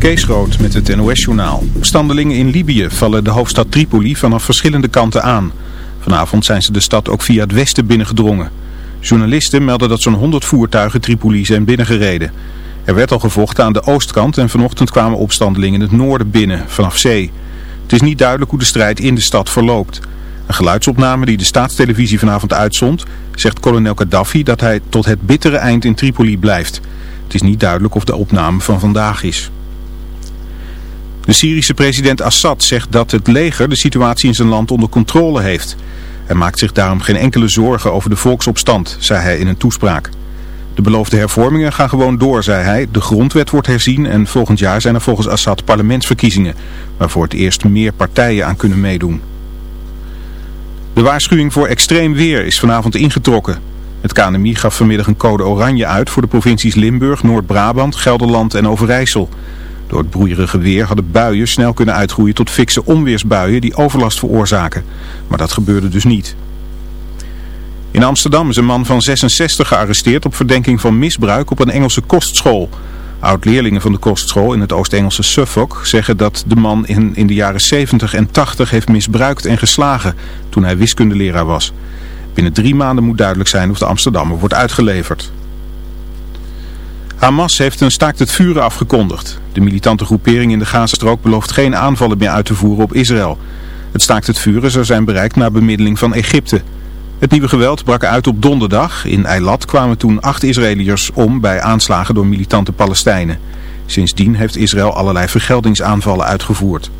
Kees Rood met het NOS-journaal. Opstandelingen in Libië vallen de hoofdstad Tripoli vanaf verschillende kanten aan. Vanavond zijn ze de stad ook via het westen binnengedrongen. Journalisten melden dat zo'n 100 voertuigen Tripoli zijn binnengereden. Er werd al gevochten aan de oostkant en vanochtend kwamen opstandelingen in het noorden binnen, vanaf zee. Het is niet duidelijk hoe de strijd in de stad verloopt. Een geluidsopname die de staatstelevisie vanavond uitzond, zegt kolonel Gaddafi dat hij tot het bittere eind in Tripoli blijft. Het is niet duidelijk of de opname van vandaag is. De Syrische president Assad zegt dat het leger de situatie in zijn land onder controle heeft. Hij maakt zich daarom geen enkele zorgen over de volksopstand, zei hij in een toespraak. De beloofde hervormingen gaan gewoon door, zei hij. De grondwet wordt herzien en volgend jaar zijn er volgens Assad parlementsverkiezingen, waarvoor het eerst meer partijen aan kunnen meedoen. De waarschuwing voor extreem weer is vanavond ingetrokken. Het KNMI gaf vanmiddag een code oranje uit voor de provincies Limburg, Noord-Brabant, Gelderland en Overijssel. Door het broeierige weer hadden buien snel kunnen uitgroeien tot fikse onweersbuien die overlast veroorzaken. Maar dat gebeurde dus niet. In Amsterdam is een man van 66 gearresteerd op verdenking van misbruik op een Engelse kostschool. Oud-leerlingen van de kostschool in het Oost-Engelse Suffolk zeggen dat de man in, in de jaren 70 en 80 heeft misbruikt en geslagen toen hij wiskundeleraar was. Binnen drie maanden moet duidelijk zijn of de Amsterdammer wordt uitgeleverd. Hamas heeft een staakt het vuren afgekondigd. De militante groepering in de Gazastrook belooft geen aanvallen meer uit te voeren op Israël. Het staakt het vuren zou zijn bereikt na bemiddeling van Egypte. Het nieuwe geweld brak uit op donderdag. In Eilat kwamen toen acht Israëliërs om bij aanslagen door militante Palestijnen. Sindsdien heeft Israël allerlei vergeldingsaanvallen uitgevoerd.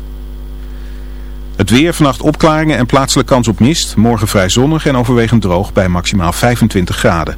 Het weer, vannacht opklaringen en plaatselijk kans op mist. Morgen vrij zonnig en overwegend droog bij maximaal 25 graden.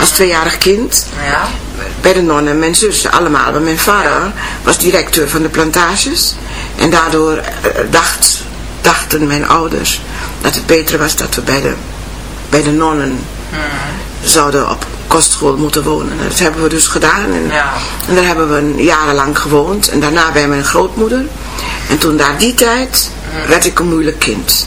Als tweejarig kind. Ja. Bij de nonnen, mijn zussen, allemaal. Maar mijn vader ja. was directeur van de plantages. En daardoor dacht, dachten mijn ouders dat het beter was dat we bij de, bij de nonnen mm. zouden op kostschool moeten wonen. Dat hebben we dus gedaan. En, ja. en daar hebben we jarenlang gewoond. En daarna bij mijn grootmoeder. En toen na die tijd mm. werd ik een moeilijk kind.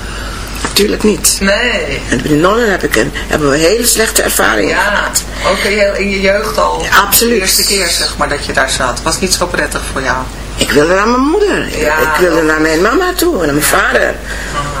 Natuurlijk niet. Nee. En bij de nonnen heb ik een, hebben we hele slechte ervaringen ja, gehad. ook in, in je jeugd al? Ja, absoluut. De eerste keer zeg maar dat je daar zat. Was niet zo prettig voor jou? Ik wilde naar mijn moeder. Ja, ik wilde naar mijn mama toe en naar mijn vader. Uh -huh.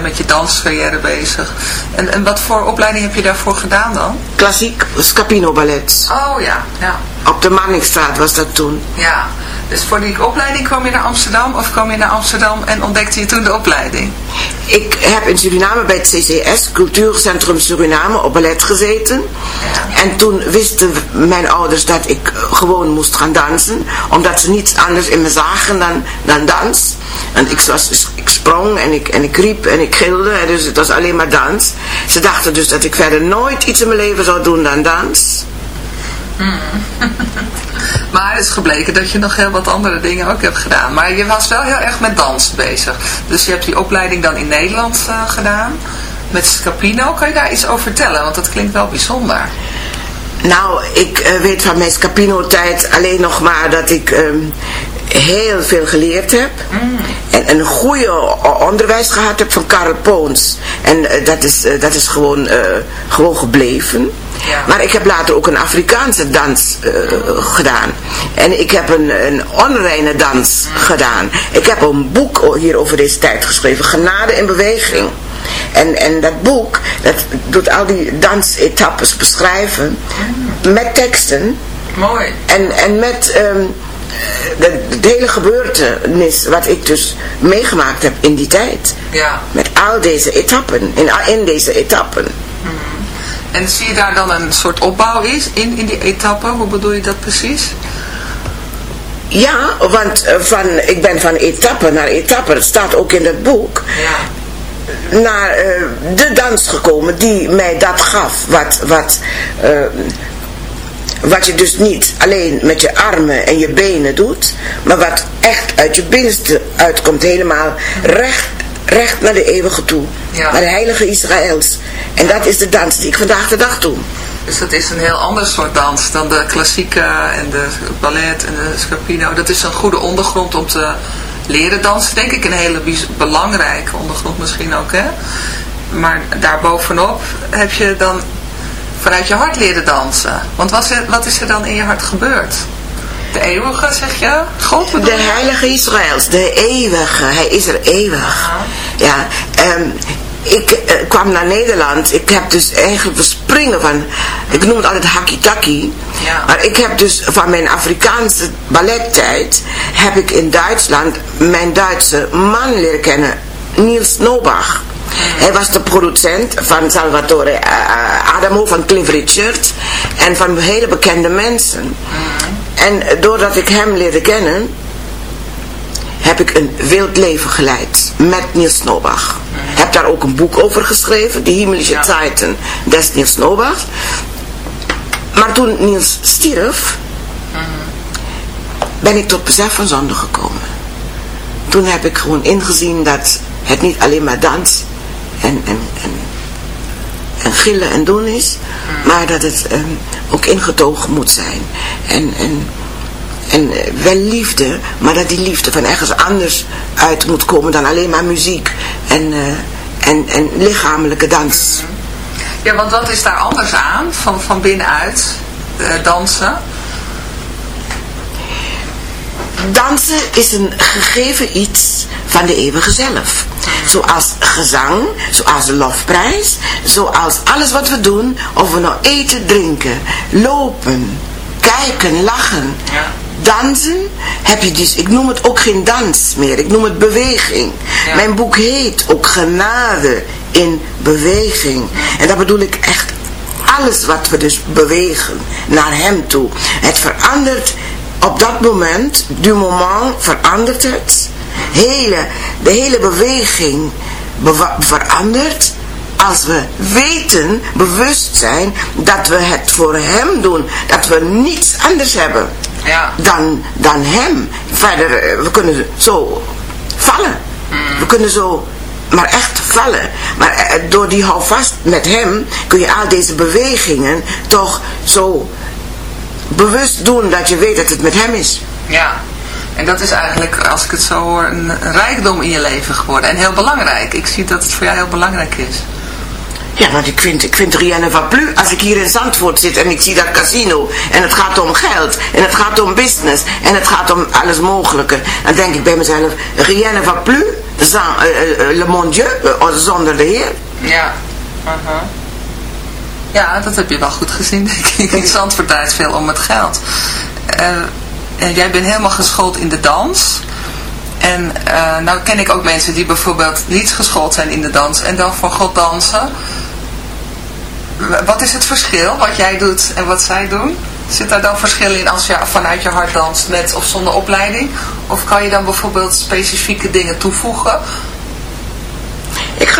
met je danscarrière bezig. En, en wat voor opleiding heb je daarvoor gedaan dan? Klassiek Scapino Ballet. Oh ja, ja. Op de Manningstraat was dat toen. Ja, dus voor die opleiding kwam je naar Amsterdam of kwam je naar Amsterdam en ontdekte je toen de opleiding? Ik heb in Suriname bij het CCS, Cultuurcentrum Suriname, op ballet gezeten. Ja. En toen wisten mijn ouders dat ik gewoon moest gaan dansen, omdat ze niets anders in me zagen dan, dan dans. En ik, was, ik sprong en ik, en ik riep en ik gilde, dus het was alleen maar dans. Ze dachten dus dat ik verder nooit iets in mijn leven zou doen dan dans. Maar het is gebleken dat je nog heel wat andere dingen ook hebt gedaan. Maar je was wel heel erg met dans bezig. Dus je hebt die opleiding dan in Nederland uh, gedaan. Met Scapino. Kan je daar iets over vertellen? Want dat klinkt wel bijzonder. Nou, ik uh, weet van mijn Scapino-tijd alleen nog maar dat ik um, heel veel geleerd heb. Mm. En een goede onderwijs gehad heb van Karel Poons. En uh, dat, is, uh, dat is gewoon, gewoon gebleven. Ja. Maar ik heb later ook een Afrikaanse dans gedaan. En ik heb een, een onreine dans mm. gedaan. Ik heb een boek hier over deze tijd geschreven. Genade in beweging. En, en dat boek, dat doet al die dansetappes beschrijven. Mm. Met teksten. Mooi. En, en met um, de, de, hele gebeurtenis wat ik dus meegemaakt heb in die tijd. Ja. Met al deze etappen, in, in deze etappen. Mm. En zie je daar dan een soort opbouw is in, in die etappe? Hoe bedoel je dat precies? Ja, want uh, van, ik ben van etappe naar etappe, dat staat ook in het boek, Ja. naar uh, de dans gekomen die mij dat gaf. Wat, wat, uh, wat je dus niet alleen met je armen en je benen doet, maar wat echt uit je binnenste uitkomt, helemaal recht, recht naar de eeuwige toe. Ja. Naar de heilige Israëls. En dat is de dans die ik vandaag de dag doe. Dus dat is een heel ander soort dans dan de klassieke en de ballet en de scapino. Dat is een goede ondergrond om te leren dansen, denk ik. Een hele belangrijke ondergrond misschien ook, hè. Maar daarbovenop heb je dan vanuit je hart leren dansen. Want wat is, er, wat is er dan in je hart gebeurd? De eeuwige, zeg je? God bedoel De heilige Israëls, de eeuwige. Hij is er eeuwig. Ja, um, ik uh, kwam naar Nederland. Ik heb dus eigenlijk verspringen van, ik noem het altijd hakitaki. Ja. Maar ik heb dus van mijn Afrikaanse ballettijd, heb ik in Duitsland mijn Duitse man leren kennen. Niels Nobach. Hij was de producent van Salvatore uh, Adamo, van Cliff Richard en van hele bekende mensen. En doordat ik hem leerde kennen, heb ik een wild leven geleid met Niels Nobach. Heb daar ook een boek over geschreven, Die Himmlische Ja. Zeiten des Niels Nobach. Maar toen Niels stierf, ben ik tot besef van zonde gekomen. Toen heb ik gewoon ingezien dat het niet alleen maar dans en, en, en, en gillen en doen is, maar dat het ehm, ook ingetogen moet zijn. En, en, en eh, wel liefde, maar dat die liefde van ergens anders uit moet komen dan alleen maar muziek en, eh, en, en lichamelijke dans. Ja, want wat is daar anders aan, van, van binnenuit, eh, dansen? Dansen is een gegeven iets van de eeuwige zelf. Zoals gezang, zoals de lofprijs, zoals alles wat we doen, of we nou eten, drinken, lopen, kijken, lachen. Dansen heb je dus, ik noem het ook geen dans meer, ik noem het beweging. Ja. Mijn boek heet ook Genade in Beweging. En dat bedoel ik echt alles wat we dus bewegen naar hem toe. Het verandert op dat moment, du moment, verandert het. Hele, de hele beweging verandert als we weten, bewust zijn, dat we het voor hem doen. Dat we niets anders hebben Ja. dan, dan hem. Verder, eh, we kunnen zo vallen. We kunnen zo maar echt vallen. Maar eh, door die houvast met hem kun je al deze bewegingen toch zo bewust doen dat je weet dat het met hem is. Ja. En dat is eigenlijk, als ik het zo hoor, een, rijkdom in je leven geworden. En heel belangrijk. Ik zie dat het voor jou heel belangrijk is. Ja, want ik vind, ik vind rien ne va plus. Als ik hier in Zandvoort zit en ik zie dat casino en het gaat om geld en het gaat om business en het gaat om alles mogelijke, dan denk ik bij mezelf, rien ne va plus, sans, euh, euh, le mon Dieu, euh, zonder de Heer. Ja. Aha. Ja, dat heb je wel goed gezien, denk ik. In Zandvoort draait veel om het geld. En jij bent helemaal geschoold in de dans. En eh, nou ken ik ook mensen die bijvoorbeeld niet geschoold zijn in de dans en dan voor God dansen. Wat is het verschil wat jij doet en wat zij doen? Zit daar dan verschil in als je vanuit je hart danst met of zonder opleiding? Of kan je dan bijvoorbeeld specifieke dingen toevoegen?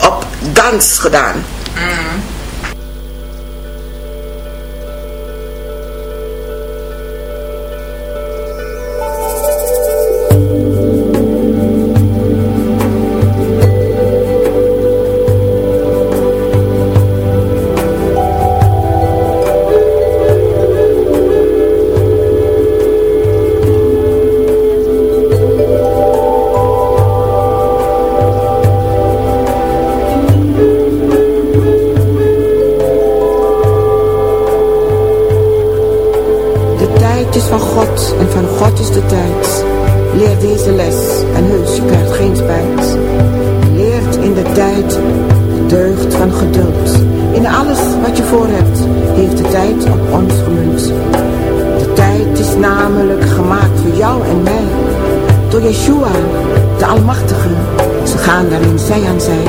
op dans gedaan. Tijd is van God en van God is de tijd. Leer deze les en heus, je krijgt geen spijt. Leert in de tijd de deugd van geduld. In alles wat je voor hebt, heeft de tijd op ons gemunt. De tijd is namelijk gemaakt voor jou en mij. Door Yeshua, de Almachtige. Ze gaan daarin zij aan zij.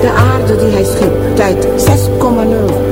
De aarde die hij schiep, tijd 6,0.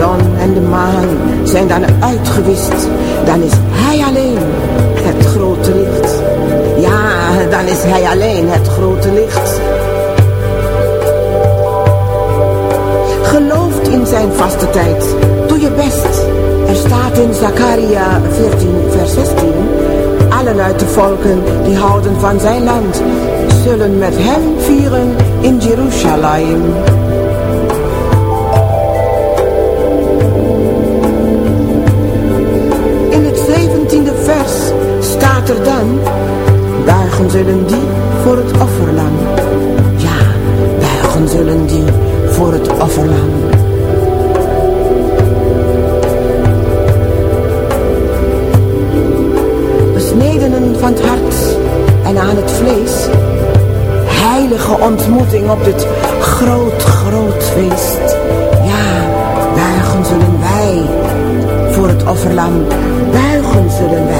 Zon en de maan zijn dan uitgewist. Dan is hij alleen het grote licht. Ja, dan is hij alleen het grote licht. Gelooft in zijn vaste tijd. Doe je best. Er staat in Zakaria 14 vers 16. Allen uit de volken die houden van zijn land zullen met hem vieren in Jeruzalem. Dan, buigen zullen die voor het offerlam. Ja, buigen zullen die voor het offerlam. Besnedenen van het hart en aan het vlees heilige ontmoeting op dit groot, groot feest. Ja, buigen zullen wij voor het offerlam. Buigen zullen wij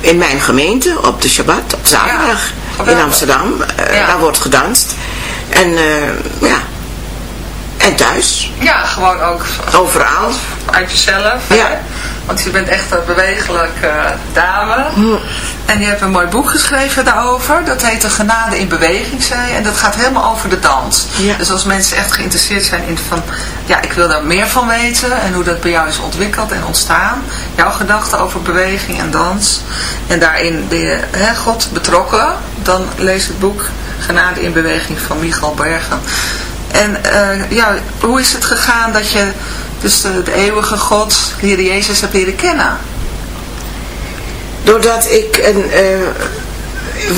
in mijn gemeente op de Shabbat, op zaterdag ja, in Amsterdam. Ja. Daar wordt gedanst. En uh, ja, en thuis. Ja, gewoon ook. Overal. Uit jezelf. Ja. Hè? Want je bent echt een bewegelijke uh, dame. Hm. En je hebt een mooi boek geschreven daarover. Dat heet De Genade in Beweging, zei je. En dat gaat helemaal over de dans. Ja. Dus als mensen echt geïnteresseerd zijn in van... Ja, ik wil daar meer van weten. En hoe dat bij jou is ontwikkeld en ontstaan. Jouw gedachten over beweging en dans. En daarin ben je hè, God betrokken. Dan lees het boek Genade in Beweging van Michael Bergen. En uh, ja, hoe is het gegaan dat je dus de, eeuwige God, de Jezus, hebt leren kennen? Doordat ik een uh,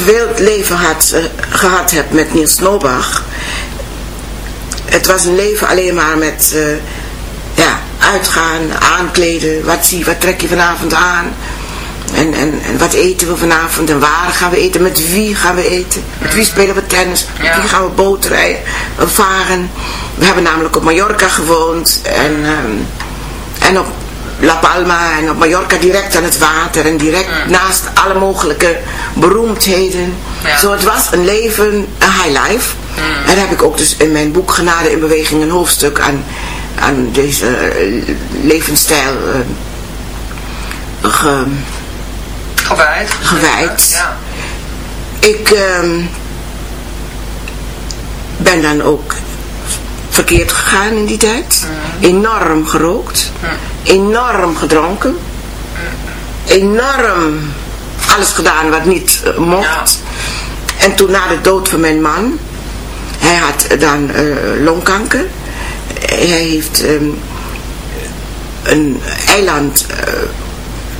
wild leven had, uh, gehad heb met Niels Nobach. Het was een leven alleen maar met ja, uitgaan, aankleden. Wat zie wat trek je vanavond aan? En, en, en wat eten we vanavond? En waar gaan we eten? Met wie gaan we eten? Met wie spelen we tennis? Met wie gaan we bootrijden? Varen. We hebben namelijk op Mallorca gewoond. En, um, en op La Palma en op Mallorca direct aan het water. En direct Ja. naast alle mogelijke beroemdheden. Ja. Zo het was een leven, een high life. En daar heb ik ook dus in mijn boek Genade in Beweging een hoofdstuk aan aan deze eh, levensstijl uh, ge, gewijd. gewijd. Ja. Ik ehm, ben dan ook verkeerd gegaan in die tijd. Enorm gerookt. Enorm gedronken. Enorm alles gedaan wat niet eh, mocht. En toen na de dood van mijn man, hij had dan eh, longkanker. Hij heeft ehm, een eiland eh,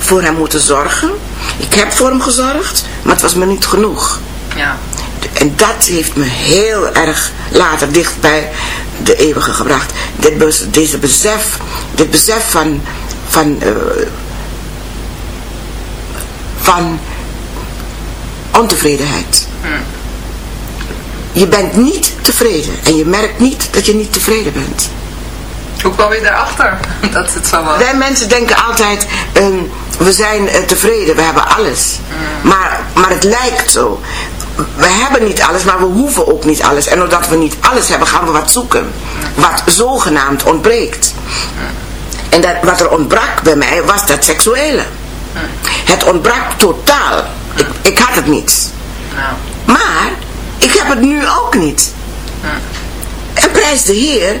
voor hem moeten zorgen. Ik heb voor hem gezorgd, maar het was me niet genoeg. Ja. En dat heeft me heel erg later dicht bij de eeuwige gebracht. Dit, deze besef, dit besef van, van, uh, van ontevredenheid. Je bent niet tevreden en je merkt niet dat je niet tevreden bent. Hoe kwam je daarachter dat het zo was? Wij mensen denken altijd, um, we zijn uh, tevreden, we hebben alles. Maar, maar het lijkt zo. We hebben niet alles, maar we hoeven ook niet alles. En doordat we niet alles hebben, gaan we wat zoeken. Wat zogenaamd ontbreekt. En dat, wat er ontbrak bij mij, was dat seksuele. Het ontbrak totaal. Ik, ik had het niet. Maar, ik heb het nu ook niet. En prijs de Heer,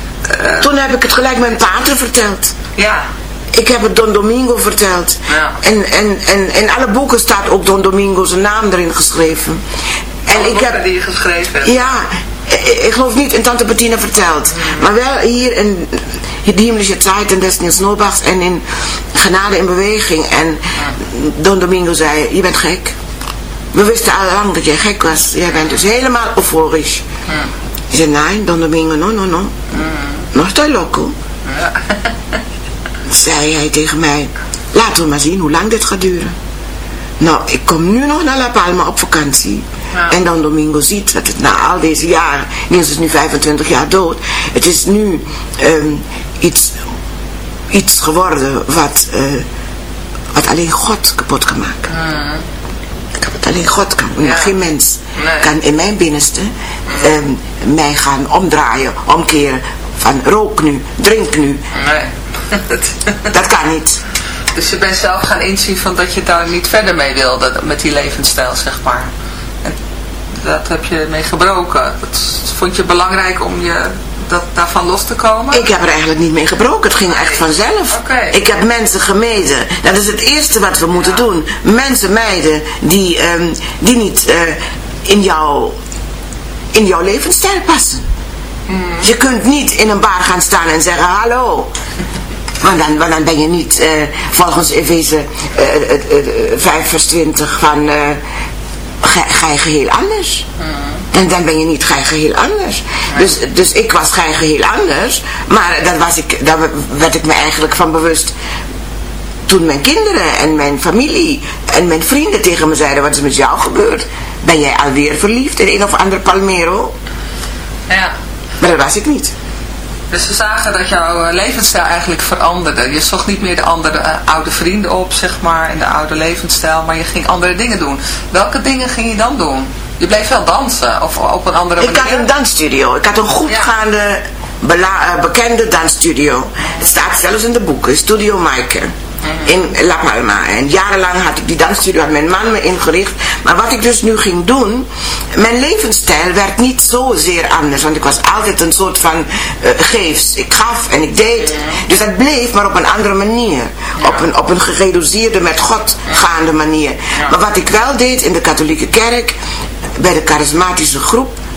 eh, Toen heb ik het gelijk mijn pater verteld. ja. Ik heb het Don Domingo verteld. Ja. En, en, en in alle boeken staat ook Don Domingo's naam erin geschreven. En Alle ik heb... die je geschreven hebt. Ja, ik, geloof niet in Tante Bettina verteld. Maar wel hier in die Himmlische Zeiten des Niels Nobachs en in Genade in Beweging. En Don Domingo zei, je bent gek. We wisten al lang dat jij gek was. Jij bent dus helemaal euforisch. Ik zei, nee, Don Domingo, no, no, no. No estoy loco. Zei hij tegen mij, laten we maar zien hoe lang dit gaat duren. Nou, ik kom nu nog naar La Palma op vakantie. Ja. En dan Domingo ziet dat het na al deze jaren, Niels is nu 25 jaar dood. Het is nu ehm, iets, iets geworden wat, eh, wat alleen God kapot kan maken. Wat alleen God kan. Ja. Geen mens Nee. kan in mijn binnenste ehm, mij gaan omdraaien, omkeren. Van rook nu, drink nu. Nee. Dat kan niet. dus je bent zelf gaan inzien van dat je daar niet verder mee wilde met die levensstijl, zeg maar. En dat heb je mee gebroken. Dat vond je belangrijk om je dat, daarvan los te komen? Ik heb er eigenlijk niet mee gebroken. Het ging echt vanzelf. Ik heb mensen gemeden. Dat is het eerste wat we moeten doen. Mensen mijden die, ehm, die niet eh, in, jouw, in jouw levensstijl passen. Je kunt niet in een bar gaan staan en zeggen hallo. Want dan, want dan ben je niet eh, volgens Efeze eh, eh, eh, eh, 5 vers 20 van... eh, ga, ga je geheel anders. En dan ben je niet gij geheel anders. Dus, dus ik was gij geheel anders. Maar dat was ik, daar werd ik me eigenlijk van bewust. Toen mijn kinderen en mijn familie en mijn vrienden tegen me zeiden. Wat is met jou gebeurd? Ben jij alweer verliefd in een of ander Palmero? Ja. Maar dat was ik niet. Dus ze zagen dat jouw eh, levensstijl eigenlijk veranderde. Je zocht niet meer de andere eh, oude vrienden op, zeg maar, en de oude levensstijl, maar je ging andere dingen doen. Welke dingen ging je dan doen? Je bleef wel dansen, of op een andere Ik manier? had een dansstudio. Ik had een goedgaande, bela- eh, bekende dansstudio. Het staat zelfs in de boeken. Studio Maaike. In La Palma. En jarenlang had ik die dansstudio, had mijn man me ingericht. Maar wat ik dus nu ging doen, mijn levensstijl werd niet zozeer anders. Want ik was altijd een soort van eh, geefs. Ik gaf en ik deed. Dus dat bleef, maar op een andere manier. Op, een, op een gereduceerde, met God gaande manier. Maar wat ik wel deed in de katholieke kerk, bij de charismatische groep,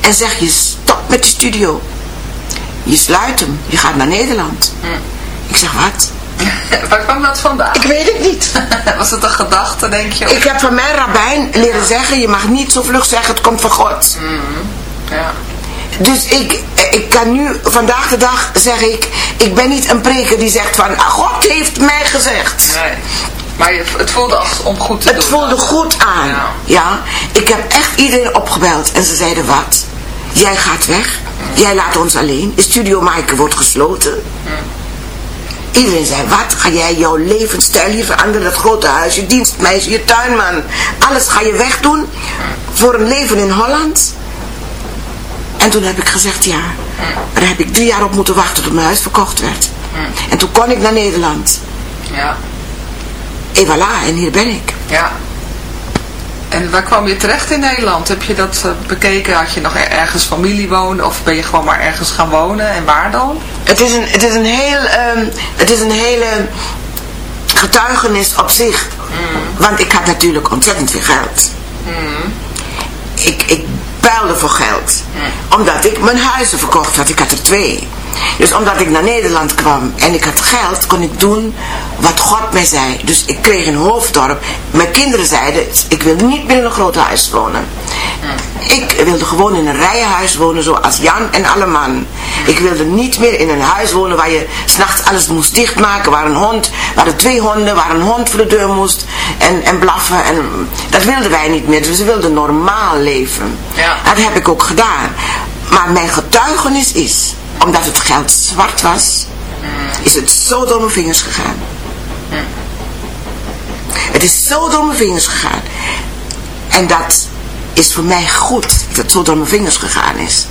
en zeg je stop met de studio. Je sluit hem. Je gaat naar Nederland. Ik zeg wat? Waar kwam dat vandaan? Ik weet het niet. Was het een gedachte, denk je? Ik heb van mijn rabbijn leren zeggen, je mag niet zo vlug zeggen, het komt van God. Ja. Dus ik, ik kan nu, vandaag de dag zeg ik, ik ben niet een preker die zegt van, "Ah, God heeft mij gezegd. Nee. Maar het voelde als om goed te Het doen. voelde goed aan. Ja. Ja. Ik heb echt iedereen opgebeld en ze zeiden wat? Jij gaat weg. Jij laat ons alleen. De studio Maaike wordt gesloten. Iedereen zei, wat? Ga jij jouw levensstijl hier veranderen? Dat grote huis, je dienstmeisje, je tuinman. Alles ga je wegdoen voor een leven in Holland? En toen heb ik gezegd, ja. Maar daar heb ik drie jaar op moeten wachten tot mijn huis verkocht werd. En toen kon ik naar Nederland. Ja. En voilà, en hier ben ik. Ja. En waar kwam je terecht in Nederland? Heb je dat eh, bekeken? Had je nog er- ergens familie wonen? Of ben je gewoon maar ergens gaan wonen? En waar dan? Het is een, het is een heel, ehm, het is een hele getuigenis op zich. Want ik had natuurlijk ontzettend veel geld. Ik, ik puilde voor geld. Omdat ik mijn huizen verkocht had. Ik had er twee. Dus omdat ik naar Nederland kwam en ik had geld, kon ik doen wat God mij zei. Dus ik kreeg een hoofddorp. Mijn kinderen zeiden, ik wil niet meer in een groot huis wonen. Ik wilde gewoon in een rijenhuis wonen zoals Jan en alle man. Ik wilde niet meer in een huis wonen waar je s'nachts alles moest dichtmaken. Waar een hond, waar er twee honden, waar een hond voor de deur moest en, en blaffen. En, dat wilden wij niet meer. Dus we wilden normaal leven. Ja. Dat heb ik ook gedaan. Maar mijn getuigenis is, omdat het geld zwart was, is het zo door mijn vingers gegaan. Het is zo door mijn vingers gegaan. En dat is voor mij goed dat het zo door mijn vingers gegaan is.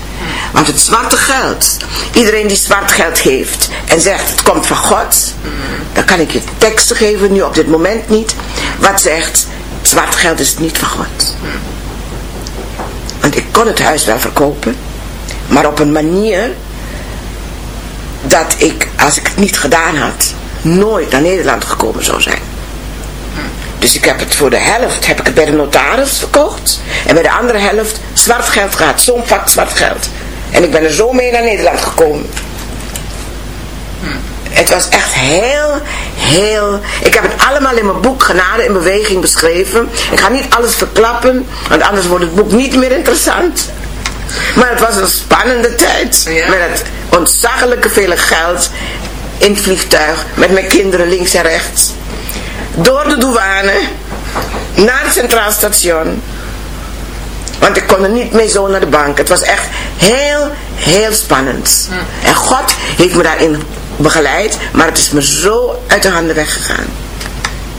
Want het zwarte geld, iedereen die zwart geld geeft en zegt het komt van God, dan kan ik je teksten geven, nu op dit moment niet, wat zegt zwart geld is niet van God. Want ik kon het huis wel verkopen, maar op een manier dat ik, als ik het niet gedaan had, nooit naar Nederland gekomen zou zijn. Dus ik heb het voor de helft heb ik bij de notaris verkocht. En bij de andere helft zwart geld gehad. Zo'n vak zwart geld. En ik ben er zo mee naar Nederland gekomen. Het was echt heel, heel... Ik heb het allemaal in mijn boek Genade in Beweging beschreven. Ik ga niet alles verklappen, want anders wordt het boek niet meer interessant. Maar het was een spannende tijd. Ja. Met het ontzaglijke vele geld in het vliegtuig. Met mijn kinderen links en rechts. Door de douane. Naar het Centraal Station. Want ik kon er niet mee zo naar de bank. Het was echt heel, heel spannend. En God heeft me daarin begeleid. Maar het is me zo uit de handen weggegaan.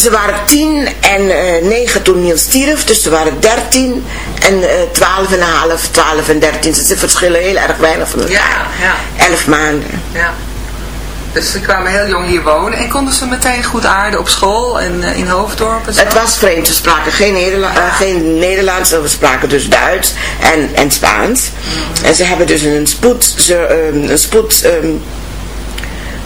Ze waren tien en eh, negen toen Niels stierf, dus ze waren dertien en eh, twaalf en een half, twaalf en dertien. Ze verschillen heel erg weinig van elkaar. Ja, Elf maanden. Ja. Dus ze kwamen heel jong hier wonen en konden ze meteen goed aarden op school en eh, in Hoofddorp en zo? Het was vreemd, we spraken geen, Nederla geen Nederlands, we spraken dus Duits en, en Spaans. En ze hebben dus een spoed, ze, ehm, een spoed ehm,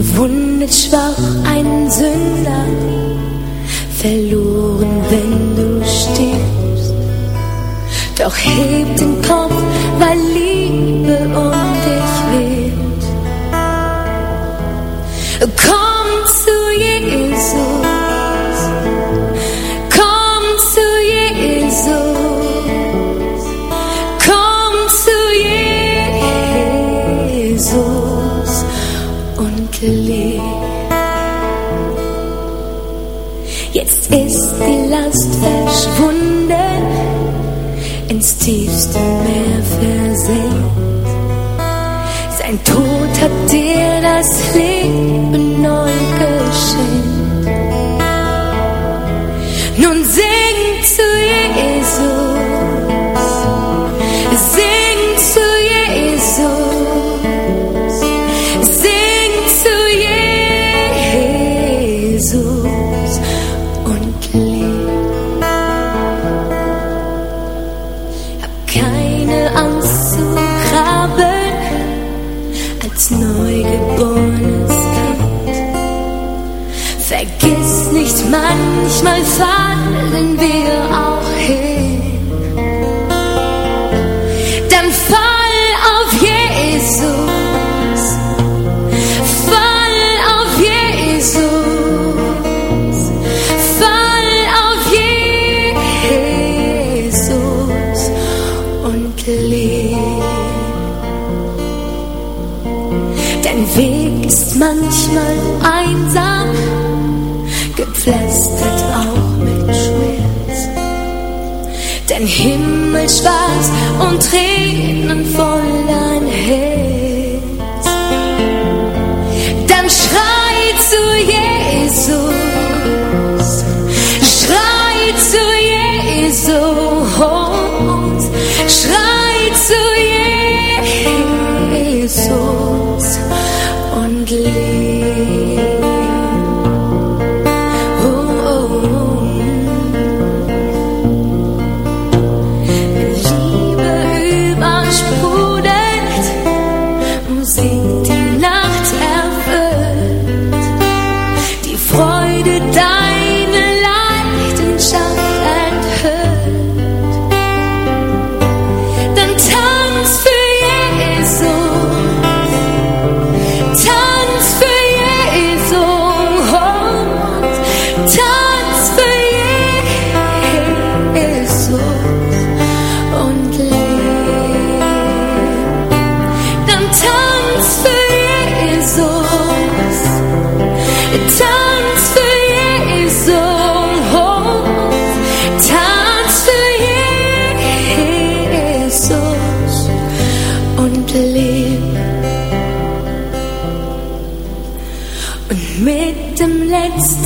Verwundet schwach ein Sünder, verloren, wenn du stirbst. Doch heb den Kopf, weil Liebe um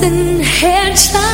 and hair child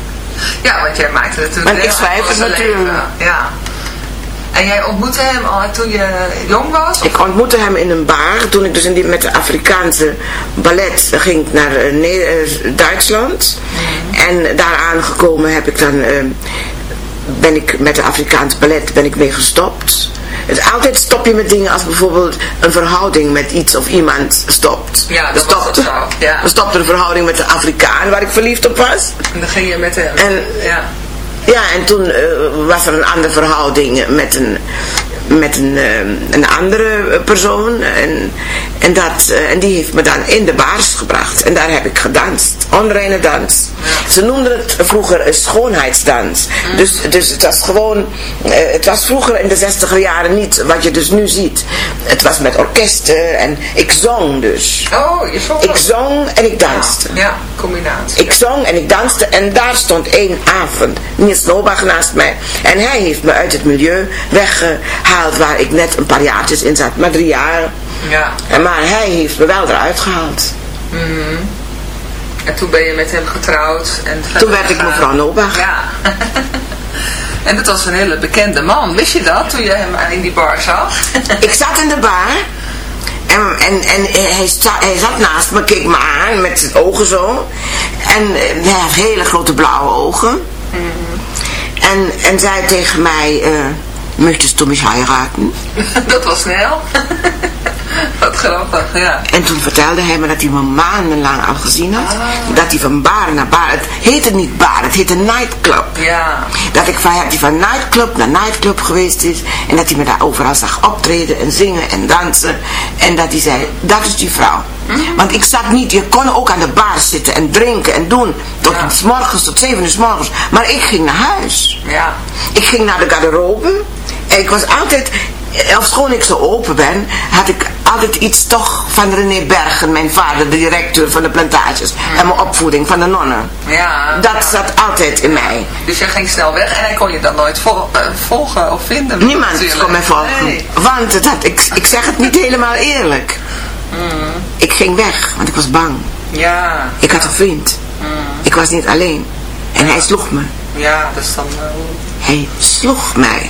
Ja, want jij maakte natuurlijk Want ik schrijf het natuurlijk. leven. Ja. En jij ontmoette hem al toen je jong was? Ik ontmoette hem in een bar toen ik dus in die, met de Afrikaanse ballet ging naar eh, eh, Duitsland. En daar aangekomen heb ik dan, eh, ben ik met de Afrikaanse ballet ben ik mee gestopt. Het, altijd stop je met dingen als bijvoorbeeld een verhouding met iets of iemand stopt. Ja, dat was het zo, ja. Er stopte een verhouding met een Afrikaan waar ik verliefd op was. En dan ging je met hem. En- ja. Ja, en toen eh, was er een andere verhouding met een, met een, eh, een andere persoon. En, en, dat, eh, en die heeft me dan in de baars gebracht. En daar heb ik gedanst. Onreine dans. Ze noemden het vroeger een schoonheidsdans. Dus, dus het was gewoon... eh, het was vroeger in de zestiger jaren niet wat je dus nu ziet. Het was met orkesten en ik zong dus. Oh, je zong Ik zong en ik danste. Ja, combinatie. Ik zong en ik danste en daar stond één avond Niels Nobach naast mij. En hij heeft me uit het milieu weggehaald waar ik net een paar jaartjes in zat. Maar drie jaar. Ja. En maar hij heeft me wel eruit gehaald. En toen ben je met hem getrouwd. En Toen werd ik mevrouw Nobach. Ja. en dat was een hele bekende man. Wist je dat toen je hem in die bar zag? Ik zat in de bar. En, en, en hij, sta, hij zat naast me, keek me aan met zijn ogen zo. En eh, hij had hele grote blauwe ogen. En, en zei tegen mij, eh, möchtest du mich heiraten? dat was snel. Wat grappig, ja. En toen vertelde hij me dat hij me maandenlang al gezien had. Dat hij van bar naar bar, het heette niet bar, het heette nightclub. Ja. Dat ik van, hij van nightclub naar nightclub geweest is. En dat hij me daar overal zag optreden en zingen en dansen. En dat hij zei, dat is die vrouw. Want ik zat niet, je kon ook aan de bar zitten en drinken en doen. Tot Ja. s morgens, tot zeven uur s morgens. Maar ik ging naar huis. Ja. Ik ging naar de garderobe. En ik was altijd, ofschoon ik zo open ben, had ik altijd iets toch van René Bergen, mijn vader, de directeur van de plantages. En mijn opvoeding van de nonnen. Ja. Dat zat altijd in mij. Dus jij ging snel weg en hij kon je dan nooit vol- eh, volgen of vinden. Niemand natuurlijk. kon mij volgen. Nee. Want het had, ik, ik zeg het niet helemaal eerlijk. Ik ging weg, want ik was bang. Ja. Ik had een vriend. Ik was niet alleen. En hij sloeg me. Ja, dat is dan... eh, Hij sloeg mij.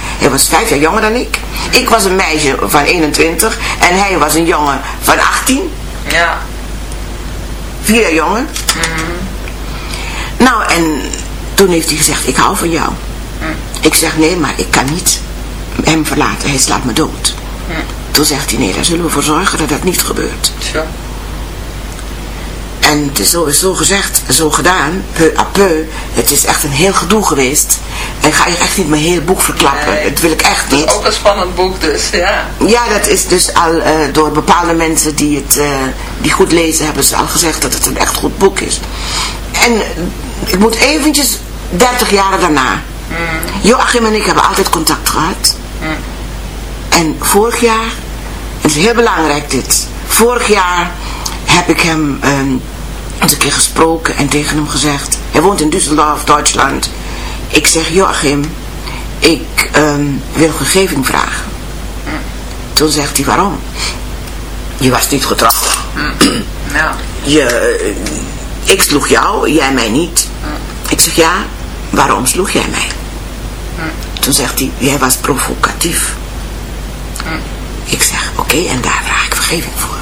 Hij was vijf jaar jonger dan ik. Ik was een meisje van 21 en hij was een jongen van 18. Ja. Vier jaar jonger. Nou, en toen heeft hij gezegd, ik hou van jou. Ik zeg, nee, maar ik kan niet hem verlaten. Hij slaat me dood. Toen zegt hij, nee, daar zullen we voor zorgen dat dat niet gebeurt. Zo. En het is zo, gezegd, zo gedaan, peu à peu. Het is echt een heel gedoe geweest. En ik ga je echt niet mijn hele boek verklappen. Nee. Dat wil ik echt niet. Ook een spannend boek dus, ja. Ja, dat is dus al eh, door bepaalde mensen die het eh, die goed lezen, hebben ze al gezegd dat het een echt goed boek is. En ik moet eventjes 30 jaar daarna. Joachim en ik hebben altijd contact gehad. En vorig jaar, en het is heel belangrijk dit, vorig jaar heb ik hem ehm, eens een keer gesproken en tegen hem gezegd, hij woont in Düsseldorf, Duitsland. Ik zeg, Joachim, ik ehm, wil vergeving vragen. Toen zegt hij, waarom? Je was niet getrouwd. Ja. Je, eh, ik sloeg jou, jij mij niet. Ik zeg, ja, waarom sloeg jij mij? Toen zegt hij, jij was provocatief. Ik zeg, oké, en daar vraag ik vergeving voor.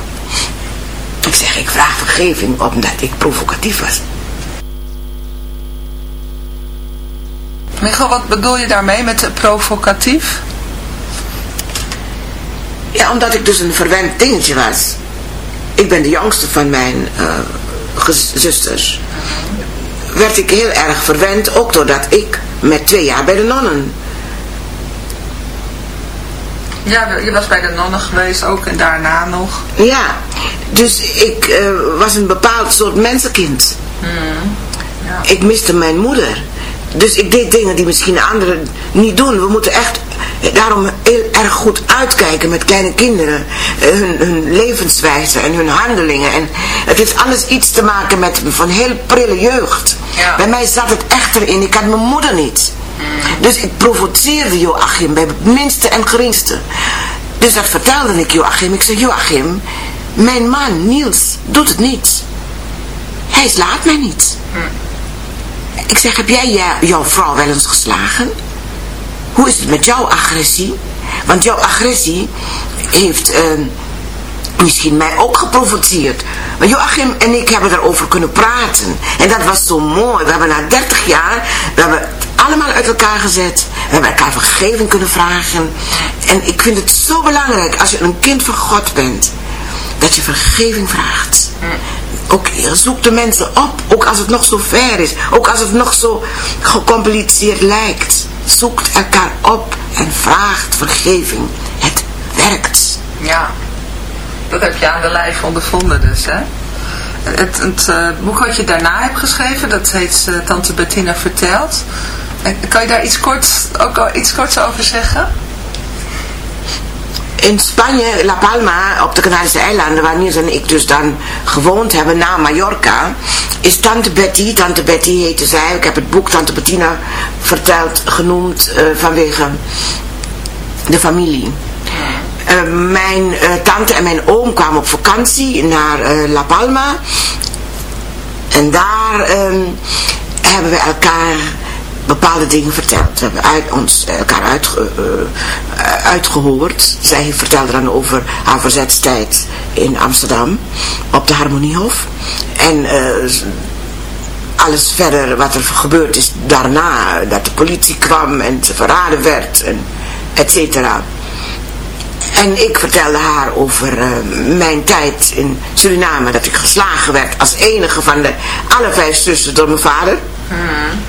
Ik zeg, ik vraag vergeving omdat ik provocatief was. Michel, wat bedoel je daarmee met provocatief? Ja, omdat ik dus een verwend dingetje was. Ik ben de jongste van mijn gez- zusters. Werd ik heel erg verwend, ook doordat ik met twee jaar bij de nonnen. Ja, je was bij de nonnen geweest ook en daarna nog. Ja, dus ik eh, was een bepaald soort mensenkind. Ja. Ik miste mijn moeder. Dus ik deed dingen die misschien anderen niet doen. We moeten echt daarom heel erg goed uitkijken met kleine kinderen. Eh, Hun, hun levenswijze en hun handelingen. En het heeft alles iets te maken met van heel prille jeugd. Ja. Bij mij zat het echt erin. Ik had mijn moeder niet. Dus ik provoceerde Joachim bij het minste en geringste. Dus dat vertelde ik Joachim. Ik zei, Joachim, mijn man Niels doet het niet. Hij slaat mij niet. Ik zeg, heb jij jou- jouw vrouw wel eens geslagen? Hoe is het met jouw agressie? Want jouw agressie heeft eh, misschien mij ook geprovoceerd. Maar Joachim en ik hebben erover kunnen praten. En dat was zo mooi. We hebben na 30 jaar, we hebben het allemaal uit elkaar gezet. We hebben elkaar vergeving kunnen vragen. En ik vind het zo belangrijk als je een kind van God bent. Dat je vergeving vraagt. Ook zoek de mensen op, ook als het nog zo ver is, ook als het nog zo gecompliceerd lijkt. Zoekt elkaar op en vraagt vergeving. Het werkt. Ja. Dat heb je aan de lijf ondervonden dus, hè? het, het uh, boek wat je daarna hebt geschreven, dat heet uh, Tante Bettina Vertelt. En kan je daar iets korts, ook iets korts over zeggen? In Spanje, La Palma, op de Canarische eilanden, waar Niels en ik dus dan gewoond hebben na Mallorca, is Tante Betty, Tante Betty heette zij, ik heb het boek Tante Bettina verteld, genoemd uh, vanwege de familie. Uh, mijn uh, tante en mijn oom kwamen op vakantie naar La Palma. En daar ehm, hebben we elkaar bepaalde dingen verteld. We hebben uit, ons elkaar uit, uitgehoord. Zij vertelde dan over haar verzetstijd in Amsterdam op de Harmoniehof. En alles verder wat er gebeurd is daarna. Dat de politie kwam en ze verraden werd en et cetera. En ik vertelde haar over uh, mijn tijd in Suriname. Dat ik geslagen werd als enige van de alle vijf zussen door mijn vader. Mm.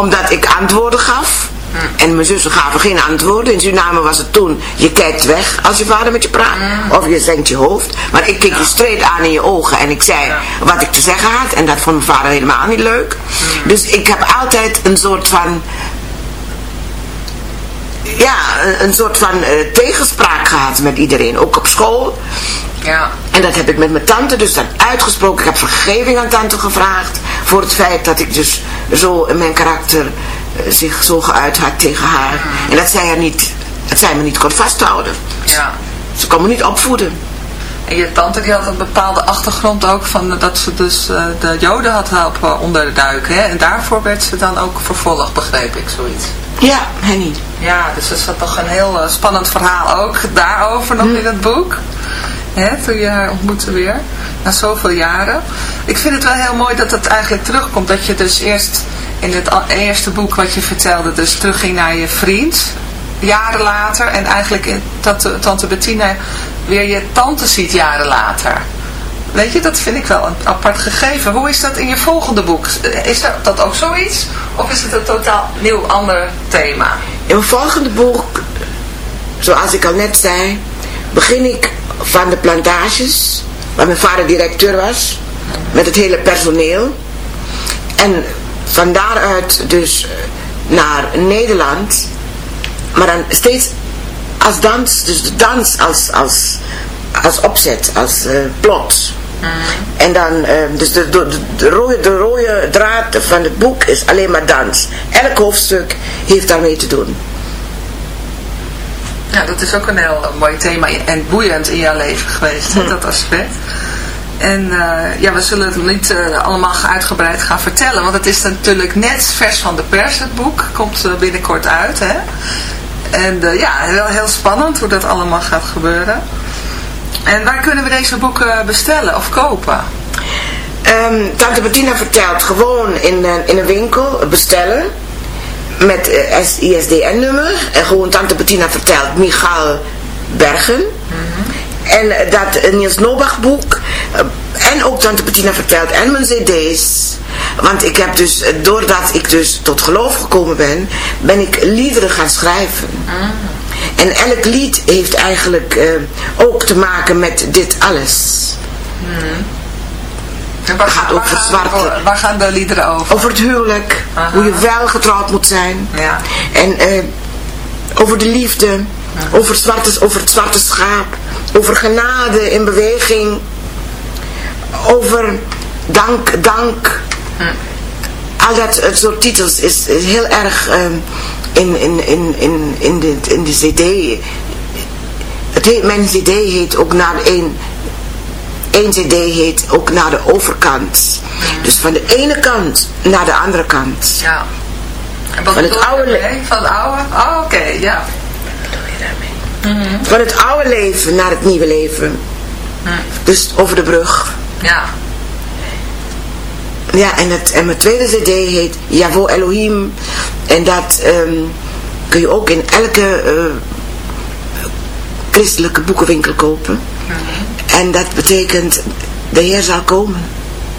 Omdat ik antwoorden gaf. Mm. En mijn zussen gaven geen antwoorden. In Suriname was het toen, je kijkt weg als je vader met je praat. Mm. Of je zenkt je hoofd. Maar ik keek je streed aan in je ogen. En ik zei wat ik te zeggen had. En dat vond mijn vader helemaal niet leuk. Dus ik heb altijd een soort van ja, een soort van uh, tegenspraak gehad met iedereen, ook op school. Ja. En dat heb ik met mijn tante dus dan uitgesproken. Ik heb vergeving aan tante gevraagd voor het feit dat ik dus zo in mijn karakter zich zo geuit had tegen haar. En dat zij, er niet, dat zij me niet kon vasthouden. Ja. Ze kon me niet opvoeden. En je tante die had een bepaalde achtergrond ook van dat ze dus uh, de joden had helpen onderduiken. Hè? En daarvoor werd ze dan ook vervolgd, begreep ik, zoiets. Ja, Henny. Ja, dus er zat toch een heel uh, spannend verhaal ook daarover nog hm. in het boek. Hè, toen je haar ontmoette weer, na zoveel jaren. Ik vind het wel heel mooi dat het eigenlijk terugkomt. Dat je dus eerst in het eerste boek wat je vertelde, dus terugging naar je vriend. Jaren later. En eigenlijk dat tante Bettina weer je tante ziet jaren later. Weet je, dat vind ik wel een apart gegeven. Hoe is dat in je volgende boek? Is dat ook zoiets? Of is het een totaal nieuw ander thema? In mijn volgende boek, zoals ik al net zei, begin ik van de plantages, waar mijn vader directeur was, met het hele personeel. En van daaruit dus naar Nederland, maar dan steeds als dans, dus de dans als, als, als opzet, als uh, plot. Mm. En dan, uh, dus de, de, de, rode, de rode draad van het boek is alleen maar dans. Elk hoofdstuk heeft daarmee te doen. Ja, dat is ook een heel mooi thema en boeiend in jouw leven geweest, dat aspect. En uh, ja, we zullen het niet uh, allemaal uitgebreid gaan vertellen, want het is natuurlijk net vers van de pers, het boek. Komt uh, binnenkort uit, hè. En ja, wel heel spannend hoe dat allemaal gaat gebeuren. En waar kunnen we deze boeken bestellen of kopen? Um, Tante Bettina vertelt gewoon in, in een winkel bestellen met uh, ISDN-nummer. En gewoon Tante Bettina vertelt Michael Bergen. Mm En uh, dat Niels Nobach boek. en ook Tante Bettina vertelt en mijn cd's. Want ik heb dus, doordat ik dus tot geloof gekomen ben, ben ik liederen gaan schrijven. Mm. En elk lied heeft eigenlijk uh, ook te maken met dit alles. Hmm. En waar, gaat over zwarte. Waar gaan de liederen over? Over het huwelijk. Aha. Hoe je wel getrouwd moet zijn. Ja. En uh, over de liefde. Ja. Over, zwarte, over het zwarte schaap. Over genade in beweging. Over dank, dank. Hm. Al dat soort titels is, is heel erg... Uh, in, in, in, in, in, de, in de cd. Het heet, mijn cd heet ook naar één, één cd heet ook naar de overkant. Dus van de ene kant naar de andere kant. Ja. En wat van het oude Van het oude? Oh, oké, okay, ja. Wat bedoel je daarmee? Mm -hmm. Van het oude leven naar het nieuwe leven. Mm. Dus over de brug. Ja. Ja, en, het, en mijn tweede cd heet Javo Elohim. En dat um, kun je ook in elke uh, christelijke boekenwinkel kopen. Mm -hmm. En dat betekent, de Heer zal komen.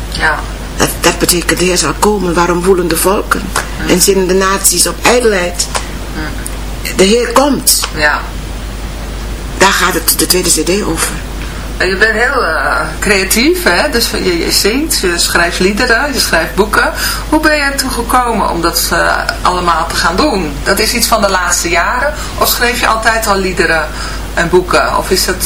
Ja. Dat, dat betekent, de Heer zal komen. Waarom woelen de volken? Mm. En zinnen de naties op ijdelheid. De Heer komt. Ja. Daar gaat het de tweede cd over. je bent heel uh, creatief, hè? dus je, je, zingt, je schrijft liederen, je schrijft boeken. Hoe ben je ertoe gekomen om dat uh, allemaal te gaan doen? Dat is iets van de laatste jaren? Of schreef je altijd al liederen en boeken? Of is het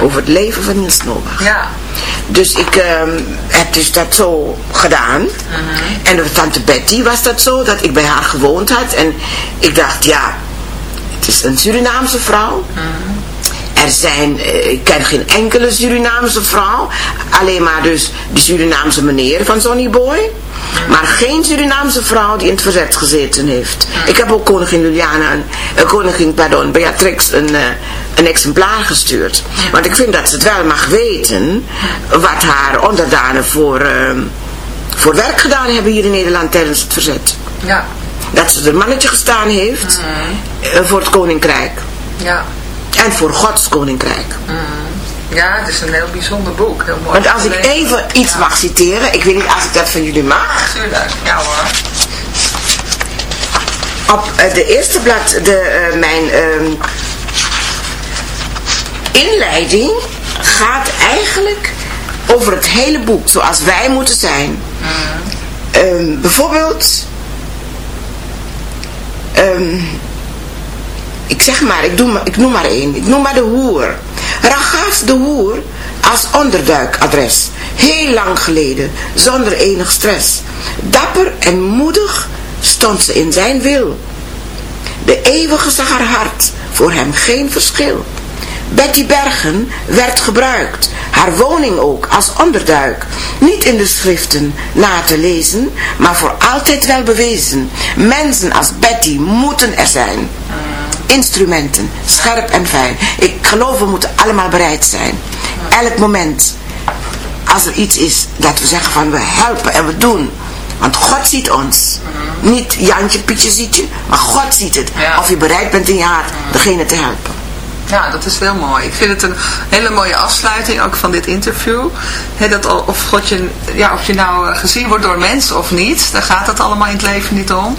Over het leven van Niels Nobach. Ja. Dus ik um, heb dus dat zo gedaan. -hmm. En door tante Betty was dat zo, dat ik bij haar gewoond had. En ik dacht, ja, het is een Surinaamse vrouw. -hmm. Er zijn, uh, ik ken geen enkele Surinaamse vrouw. Alleen maar dus de Surinaamse meneer van Sonny Boy. Mhm. Maar geen Surinaamse vrouw die in het verzet gezeten heeft. Ik heb ook koningin Juliana, een, koningin, pardon, Beatrix een, uh, een exemplaar gestuurd. Want ik vind dat ze het wel mag weten wat haar onderdanen voor, uh, voor werk gedaan hebben hier in Nederland tijdens het verzet. Ja. Dat ze er mannetje gestaan heeft mm. voor het koninkrijk. Ja. En voor Gods koninkrijk. Mm. Ja, het is een heel bijzonder boek. Heel mooi. Want als ik even iets ja. mag citeren, ik weet niet als ik dat van jullie mag. Tuurlijk, ja hoor. Op uh, de eerste blad, de, uh, mijn uh, inleiding gaat eigenlijk over het hele boek, zoals wij moeten zijn. Mm. bijvoorbeeld, um, ik zeg maar, ik, doe, ik noem maar één, ik noem maar de hoer. Ragaz de hoer als onderduikadres. Heel lang geleden, zonder enig stress. Dapper en moedig stond ze in zijn wil. De eeuwige zag haar hart, voor hem geen verschil. Betty Bergen werd gebruikt, haar woning ook als onderduik. Niet in de schriften na te lezen, maar voor altijd wel bewezen. Mensen als Betty moeten er zijn instrumenten, scherp en fijn. Ik geloof we moeten allemaal bereid zijn. Elk moment, als er iets is dat we zeggen van we helpen en we doen. Want God ziet ons. Niet Jantje, Pietje ziet je, maar God ziet het. Of je bereid bent in je hart degene te helpen. Ja, dat is heel mooi. Ik vind het een hele mooie afsluiting ook van dit interview. He, dat of, God je, ja, of je nou gezien wordt door mensen of niet, daar gaat het allemaal in het leven niet om.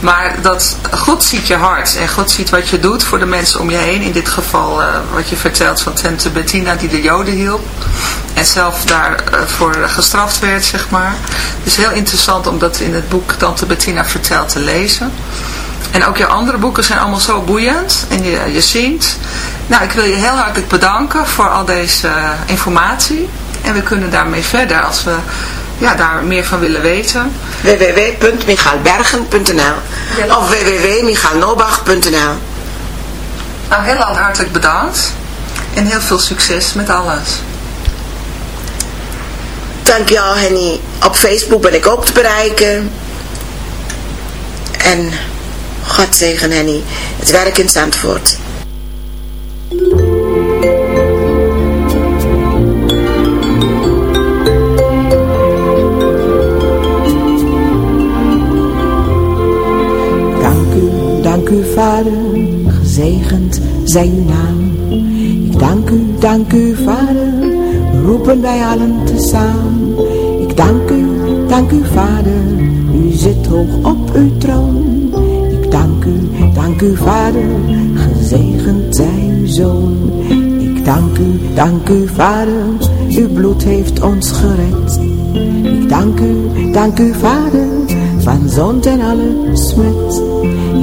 Maar dat God ziet je hart en God ziet wat je doet voor de mensen om je heen. In dit geval uh, wat je vertelt van Tante Bettina die de Joden hielp. En zelf daarvoor uh, gestraft werd, zeg maar. Dus heel interessant om dat in het boek Tante Bettina vertelt te lezen. En ook je andere boeken zijn allemaal zo boeiend. En je, je zingt. Nou, ik wil je heel hartelijk bedanken voor al deze uh, informatie. En we kunnen daarmee verder als we ja, daar meer van willen weten. www.michaalbergen.nl of www.michaalnobach.nl Nou, heel hartelijk bedankt. En heel veel succes met alles. Dankjewel Henny. Op Facebook ben ik ook te bereiken. En God zegen Henny. Het werk in Zandvoort. dank u, Vader, gezegend zij uw naam. Ik dank u, dank u, Vader, roepen wij allen tezamen. Ik dank u, dank u, Vader, u zit hoog op uw troon. Dank u, vader, gezegend zij uw zoon. Ik dank u, dank u vader, uw bloed heeft ons gered. Ik dank u, dank u vader, van zond en alle smet.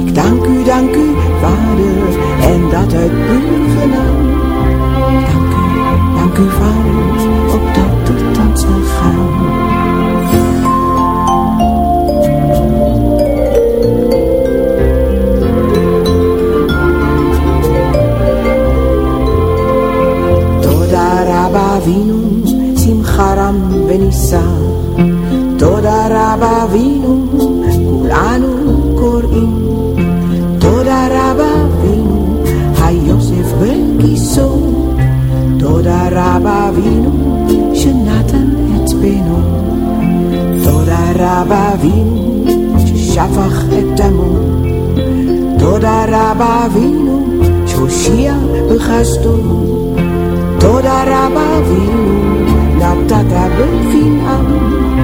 Ik dank u, dank u vader, en dat uit puur genade. Dank u, dank u vader, opdat het ons zal gaan. Avinu, Simcharam Benissa, Toda Rabba Avinu, Kulanu Korim, Toda Rabba Avinu, HaYosef Ben Kiso, Toda Rabba Avinu, Shenatan et Beno, Toda Rabba Avinu, Shafach et Damon, Toda Rabba Avinu, Shoshia Bechastu, Toda rabavinu, naptata befin am.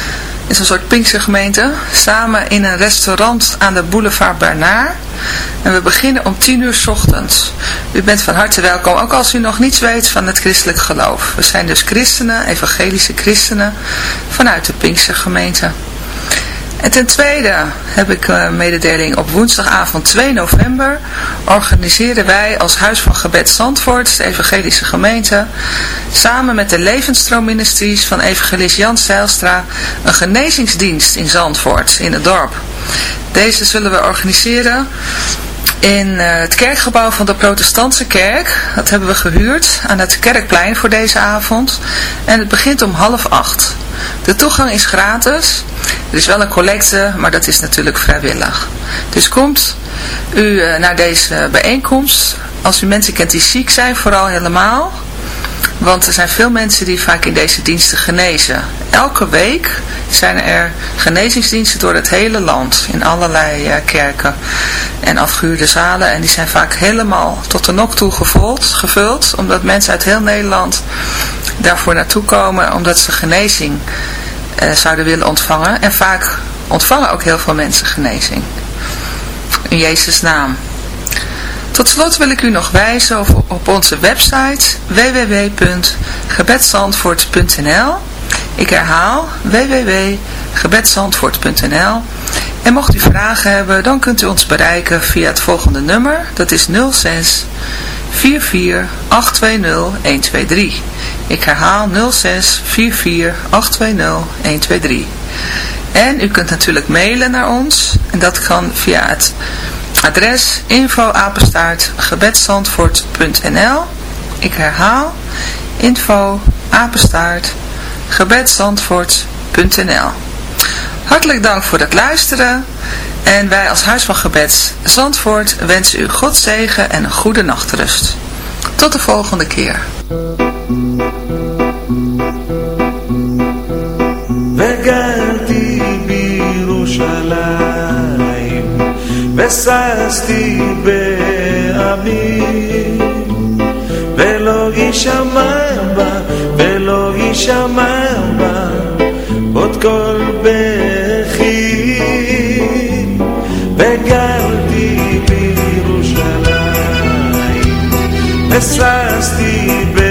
is een soort Pinkstergemeente, samen in een restaurant aan de boulevard Bernard. En we beginnen om 10 uur ochtends. U bent van harte welkom, ook als u nog niets weet van het christelijk geloof. We zijn dus christenen, evangelische christenen, vanuit de Pinkstergemeente. En ten tweede heb ik een mededeling op woensdagavond 2 november organiseren wij als Huis van Gebed Zandvoort, de evangelische gemeente, samen met de Levensstroomministries van evangelist Jan Zijlstra een genezingsdienst in Zandvoort, in het dorp. Deze zullen we organiseren in eh, het kerkgebouw van de protestantse kerk. Dat hebben we gehuurd aan het kerkplein voor deze avond. En het begint om half acht. De toegang is gratis. Er is wel een collecte, maar dat is natuurlijk vrijwillig. Dus komt u eh, naar deze bijeenkomst. Als u mensen kent die ziek zijn, vooral helemaal. Want er zijn veel mensen die vaak in deze diensten genezen. Elke week zijn er genezingsdiensten door het hele land. In allerlei uh, kerken en afgehuurde zalen. En die zijn vaak helemaal tot de nok toe gevuld, gevuld. Omdat mensen uit heel Nederland daarvoor naartoe komen. Omdat ze genezing uh, zouden willen ontvangen. En vaak ontvangen ook heel veel mensen genezing. In Jezus' naam. Tot slot wil ik u nog wijzen op, onze website www.gebedzandvoort.nl Ik herhaal www.gebedzandvoort.nl En mocht u vragen hebben, dan kunt u ons bereiken via het volgende nummer. Dat is 06 44 820 123. Ik herhaal 06 44 820 123. En u kunt natuurlijk mailen naar ons. En dat kan via het Adres info apenstaartgebedsandvoort.nl. Ik herhaal info apenstaartgebedsandvoort.nl. Hartelijk dank voor het luisteren en wij als Huis van Gebeds Zandvoort wensen u God zegen en een goede nachtrust. Tot de volgende keer. וששתי בעמי ולא יישמע בה ולא יישמע בה עוד כל בכי וגרתי בירושלים וששתי בעמי